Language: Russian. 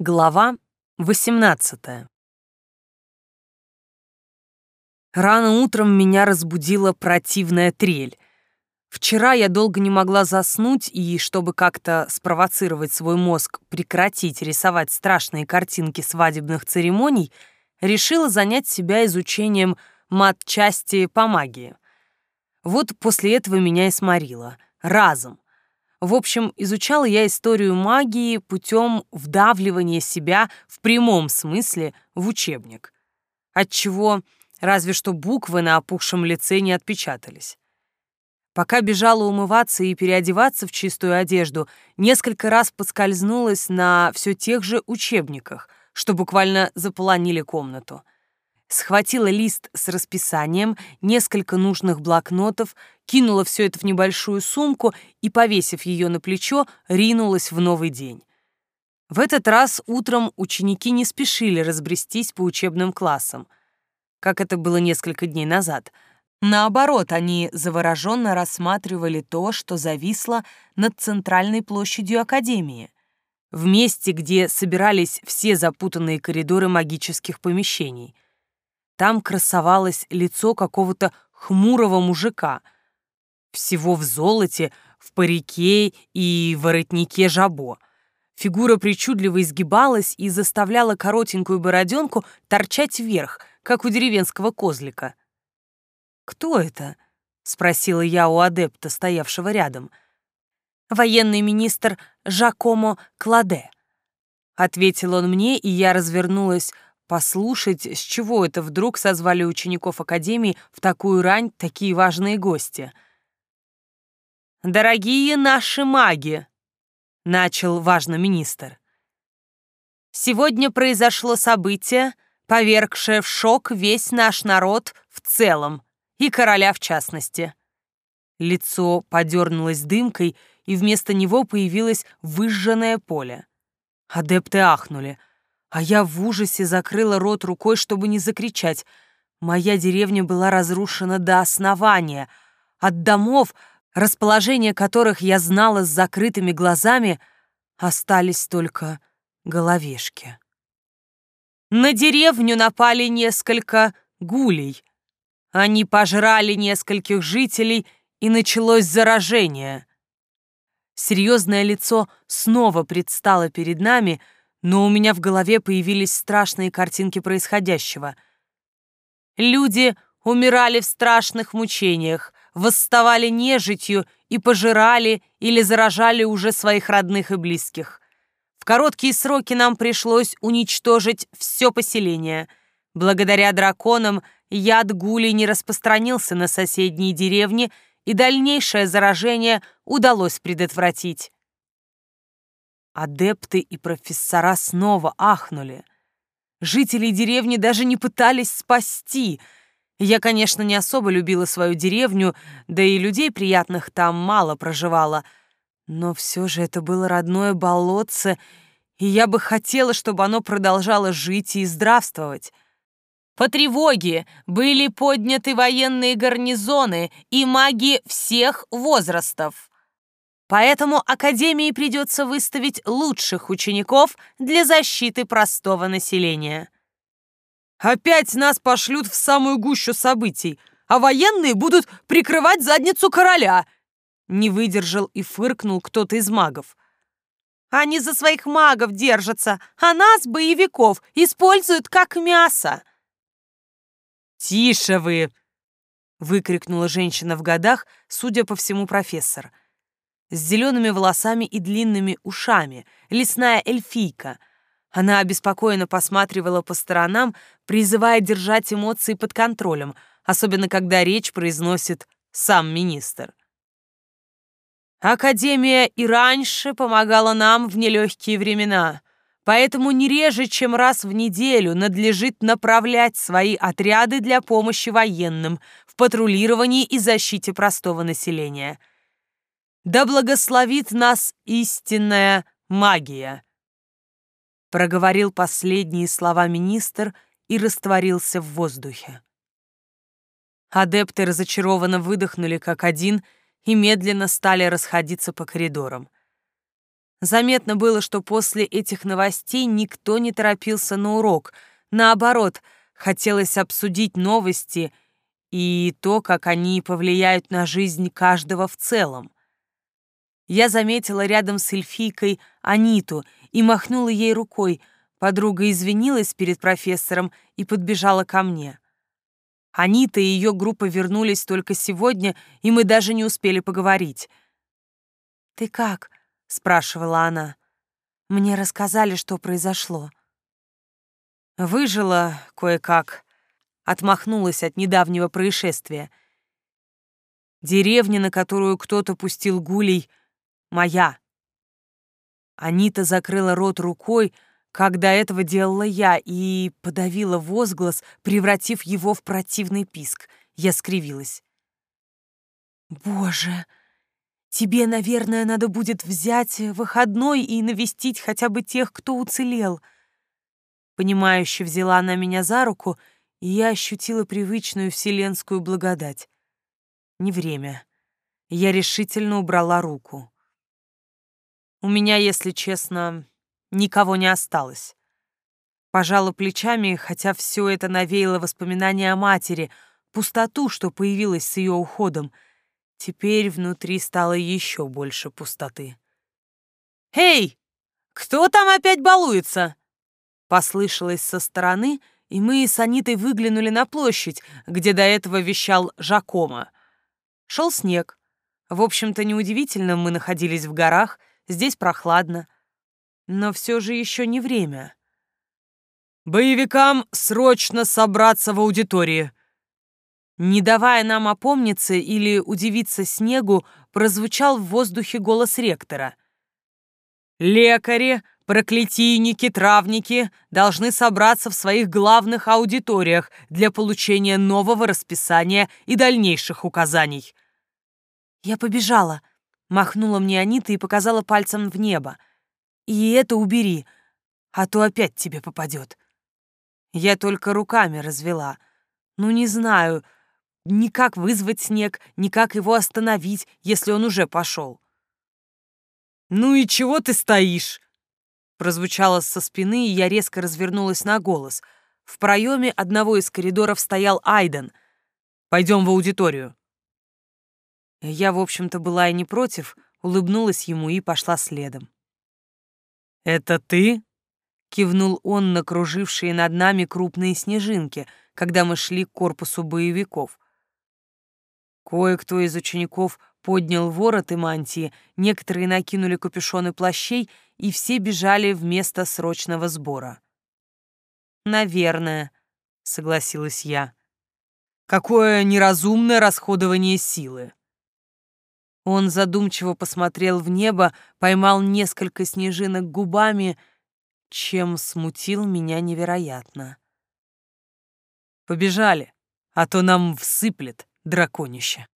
Глава 18 Рано утром меня разбудила противная трель. Вчера я долго не могла заснуть, и чтобы как-то спровоцировать свой мозг прекратить рисовать страшные картинки свадебных церемоний, решила занять себя изучением мат-части по магии. Вот после этого меня и сморило. Разом. В общем, изучала я историю магии путем вдавливания себя в прямом смысле в учебник. Отчего разве что буквы на опухшем лице не отпечатались. Пока бежала умываться и переодеваться в чистую одежду, несколько раз поскользнулась на все тех же учебниках, что буквально заполонили комнату — схватила лист с расписанием, несколько нужных блокнотов, кинула все это в небольшую сумку и, повесив ее на плечо, ринулась в новый день. В этот раз утром ученики не спешили разбрестись по учебным классам, как это было несколько дней назад. Наоборот, они завороженно рассматривали то, что зависло над центральной площадью Академии, в месте, где собирались все запутанные коридоры магических помещений — там красовалось лицо какого-то хмурого мужика. Всего в золоте, в парике и воротнике жабо. Фигура причудливо изгибалась и заставляла коротенькую бороденку торчать вверх, как у деревенского козлика. «Кто это?» — спросила я у адепта, стоявшего рядом. «Военный министр Жакомо Кладе», — ответил он мне, и я развернулась Послушать, с чего это вдруг созвали учеников Академии в такую рань такие важные гости. «Дорогие наши маги!» — начал важно министр. «Сегодня произошло событие, повергшее в шок весь наш народ в целом, и короля в частности». Лицо подернулось дымкой, и вместо него появилось выжженное поле. Адепты ахнули — а я в ужасе закрыла рот рукой, чтобы не закричать. Моя деревня была разрушена до основания. От домов, расположение которых я знала с закрытыми глазами, остались только головешки. На деревню напали несколько гулей. Они пожрали нескольких жителей, и началось заражение. Серьезное лицо снова предстало перед нами — но у меня в голове появились страшные картинки происходящего. Люди умирали в страшных мучениях, восставали нежитью и пожирали или заражали уже своих родных и близких. В короткие сроки нам пришлось уничтожить все поселение. Благодаря драконам яд гули не распространился на соседние деревни, и дальнейшее заражение удалось предотвратить. Адепты и профессора снова ахнули. Жители деревни даже не пытались спасти. Я, конечно, не особо любила свою деревню, да и людей приятных там мало проживало. Но все же это было родное болотце, и я бы хотела, чтобы оно продолжало жить и здравствовать. По тревоге были подняты военные гарнизоны и маги всех возрастов. Поэтому Академии придется выставить лучших учеников для защиты простого населения. Опять нас пошлют в самую гущу событий, а военные будут прикрывать задницу короля. Не выдержал и фыркнул кто-то из магов. Они за своих магов держатся, а нас, боевиков, используют как мясо. «Тише вы!» — выкрикнула женщина в годах, судя по всему, профессор — с зелеными волосами и длинными ушами, лесная эльфийка. Она обеспокоенно посматривала по сторонам, призывая держать эмоции под контролем, особенно когда речь произносит сам министр. Академия и раньше помогала нам в нелегкие времена, поэтому не реже, чем раз в неделю надлежит направлять свои отряды для помощи военным в патрулировании и защите простого населения. Да благословит нас истинная магия!» Проговорил последние слова министр и растворился в воздухе. Адепты разочарованно выдохнули как один и медленно стали расходиться по коридорам. Заметно было, что после этих новостей никто не торопился на урок. Наоборот, хотелось обсудить новости и то, как они повлияют на жизнь каждого в целом. Я заметила рядом с эльфийкой Аниту и махнула ей рукой. Подруга извинилась перед профессором и подбежала ко мне. Анита и ее группа вернулись только сегодня, и мы даже не успели поговорить. «Ты как?» — спрашивала она. «Мне рассказали, что произошло». Выжила кое-как, отмахнулась от недавнего происшествия. Деревня, на которую кто-то пустил гулей, моя. Анита закрыла рот рукой, как до этого делала я, и подавила возглас, превратив его в противный писк. Я скривилась. «Боже, тебе, наверное, надо будет взять выходной и навестить хотя бы тех, кто уцелел». Понимающе взяла она меня за руку, и я ощутила привычную вселенскую благодать. Не время. Я решительно убрала руку. У меня, если честно, никого не осталось. Пожала плечами, хотя все это навеяло воспоминания о матери, пустоту, что появилась с ее уходом. Теперь внутри стало еще больше пустоты. «Эй, кто там опять балуется?» Послышалось со стороны, и мы с Анитой выглянули на площадь, где до этого вещал Жакома. Шел снег. В общем-то, неудивительно, мы находились в горах, здесь прохладно. Но все же еще не время. «Боевикам срочно собраться в аудитории!» Не давая нам опомниться или удивиться снегу, прозвучал в воздухе голос ректора. «Лекари, проклятийники, травники должны собраться в своих главных аудиториях для получения нового расписания и дальнейших указаний». «Я побежала», — махнула мне Анита и показала пальцем в небо. И это убери, а то опять тебе попадет. Я только руками развела. Ну, не знаю, ни как вызвать снег, ни как его остановить, если он уже пошел. «Ну и чего ты стоишь?» Прозвучало со спины, и я резко развернулась на голос. В проеме одного из коридоров стоял Айден. «Пойдем в аудиторию». Я, в общем-то, была и не против, улыбнулась ему и пошла следом. «Это ты?» — кивнул он на кружившие над нами крупные снежинки, когда мы шли к корпусу боевиков. Кое-кто из учеников поднял ворот и мантии, некоторые накинули капюшоны плащей, и все бежали в место срочного сбора. «Наверное», — согласилась я. «Какое неразумное расходование силы!» Он задумчиво посмотрел в небо, поймал несколько снежинок губами, чем смутил меня невероятно. «Побежали, а то нам всыплет драконище».